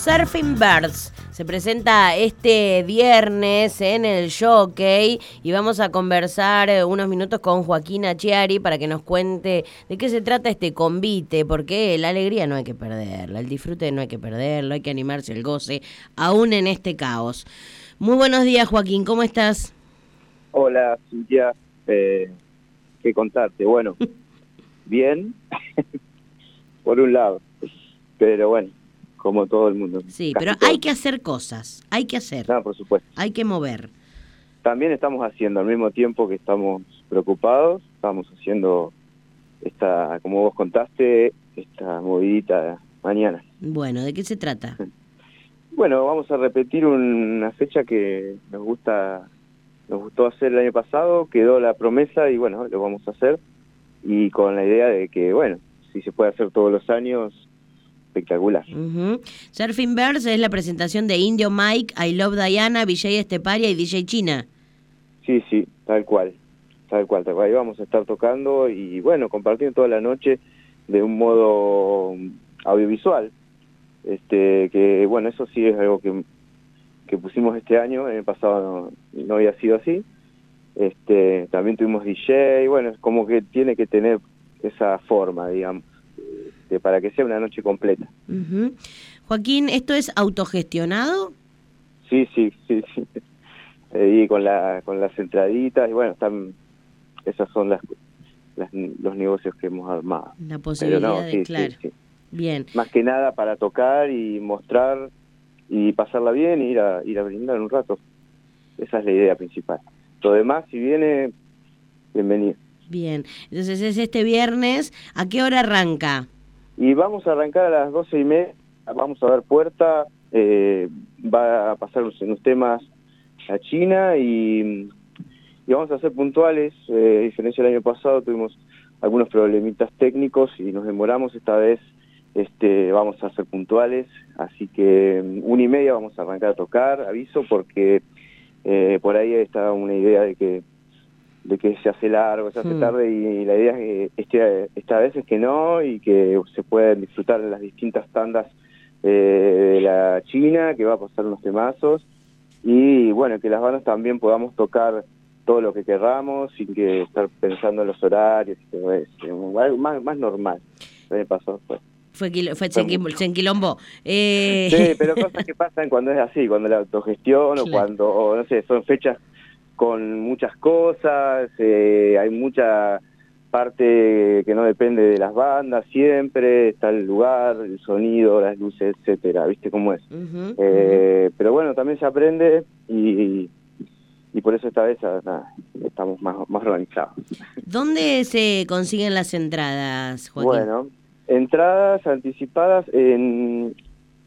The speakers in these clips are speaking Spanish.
Surfing Birds se presenta este viernes en el Jockey y vamos a conversar eh, unos minutos con Joaquín Achiari para que nos cuente de qué se trata este convite, porque la alegría no hay que perderla, el disfrute no hay que perderlo, hay que animarse al goce, aún en este caos. Muy buenos días, Joaquín, ¿cómo estás? Hola, Cintia. Eh, ¿Qué contarte? Bueno, bien, por un lado, pero bueno, como todo el mundo. Sí, pero todo. hay que hacer cosas, hay que hacer, No, por supuesto. hay que mover. También estamos haciendo, al mismo tiempo que estamos preocupados, estamos haciendo esta, como vos contaste, esta movidita mañana. Bueno, ¿de qué se trata? Bueno, vamos a repetir una fecha que nos gusta, nos gustó hacer el año pasado, quedó la promesa y bueno, lo vamos a hacer y con la idea de que bueno, si se puede hacer todos los años, espectacular. Surfing Birds es la presentación de Indio Mike, I Love Diana, Vijay Esteparia y DJ China. Sí, sí, tal cual, tal cual, tal cual. Ahí vamos a estar tocando y bueno, compartiendo toda la noche de un modo audiovisual. Este, que bueno, eso sí es algo que, que pusimos este año, en el pasado no, no había sido así. Este, también tuvimos DJ, bueno, es como que tiene que tener esa forma, digamos, de, para que sea una noche completa. Joaquín, ¿esto es autogestionado? Sí, sí, sí, sí. Eh, y con la con las entraditas y bueno, están esas son las, las- los negocios que hemos armado. La posibilidad no, de, sí, claro. sí. Bien. Más que nada para tocar y mostrar y pasarla bien y ir a ir a brindar un rato. Esa es la idea principal. Lo demás, si viene, bienvenido. Bien, entonces es este viernes. ¿A qué hora arranca? Y vamos a arrancar a las doce y media, vamos a dar puerta, eh, va a pasar unos temas a China y, y vamos a ser puntuales, eh, a diferencia del año pasado tuvimos algunos problemitas técnicos y nos demoramos. Esta vez, este, vamos a ser puntuales, así que mm, una y media vamos a arrancar a tocar, aviso, porque eh, por ahí está una idea de que de que se hace largo, se hace Hmm. tarde y la idea es que este, esta vez es que no y que se pueden disfrutar en las distintas tandas eh, de la China, que va a pasar unos temazos y bueno, que las bandas también podamos tocar todo lo que querramos sin que estar pensando en los horarios algo más, más normal. Año pasado fue. Fue, quilo-. Eh, Sí, pero cosas que pasan cuando es así, cuando la autogestión o cuando, o no sé, son fechas con muchas cosas, eh, hay mucha parte que no depende de las bandas siempre, está el lugar, el sonido, las luces, etcétera, ¿viste cómo es? Eh, pero bueno, también se aprende y, y por eso esta vez nada, estamos más, más organizados. ¿Dónde se consiguen las entradas, Joaquín? Bueno, entradas anticipadas en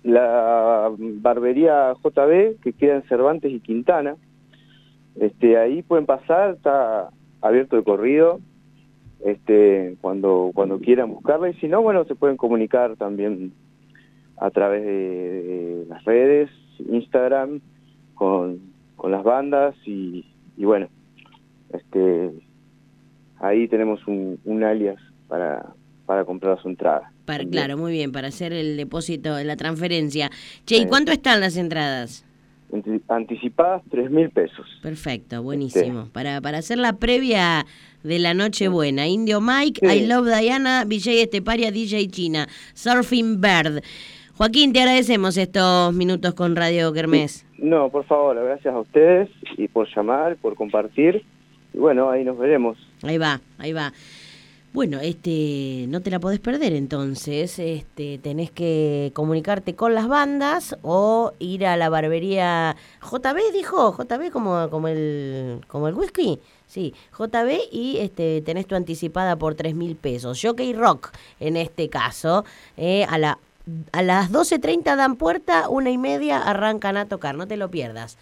la barbería JB que queda en Cervantes y Quintana. Este, ahí pueden pasar, está abierto el corrido, este, cuando cuando quieran buscarla y si no, bueno, se pueden comunicar también a través de, de las redes, Instagram, con, con las bandas y, y bueno, este, ahí tenemos un, un alias para, para comprar su entrada. Para, claro, muy bien, para hacer el depósito, la transferencia. Che, ¿y cuánto están las entradas? Anti- Anticipadas tres mil pesos. Perfecto, Este. buenísimo. Para, para hacer la previa de la Nochebuena. Indio Mike, Sí. I Love Diana, DJ Esteparia, DJ China, Surfing Bird. Joaquín, te agradecemos estos minutos con Radio Kermés. No, por favor, gracias a ustedes y por llamar, por compartir. Y bueno, ahí nos veremos. Ahí va, ahí va. Bueno, este, no te la podés perder entonces, este, tenés que comunicarte con las bandas o ir a la barbería JB, dijo, JB como, como el, como el whisky, sí, JB y este, tenés tu anticipada por tres mil pesos. Jockey Rock, en este caso, eh, a la, a las 12.30 dan puerta, una y media arrancan a tocar, no te lo pierdas.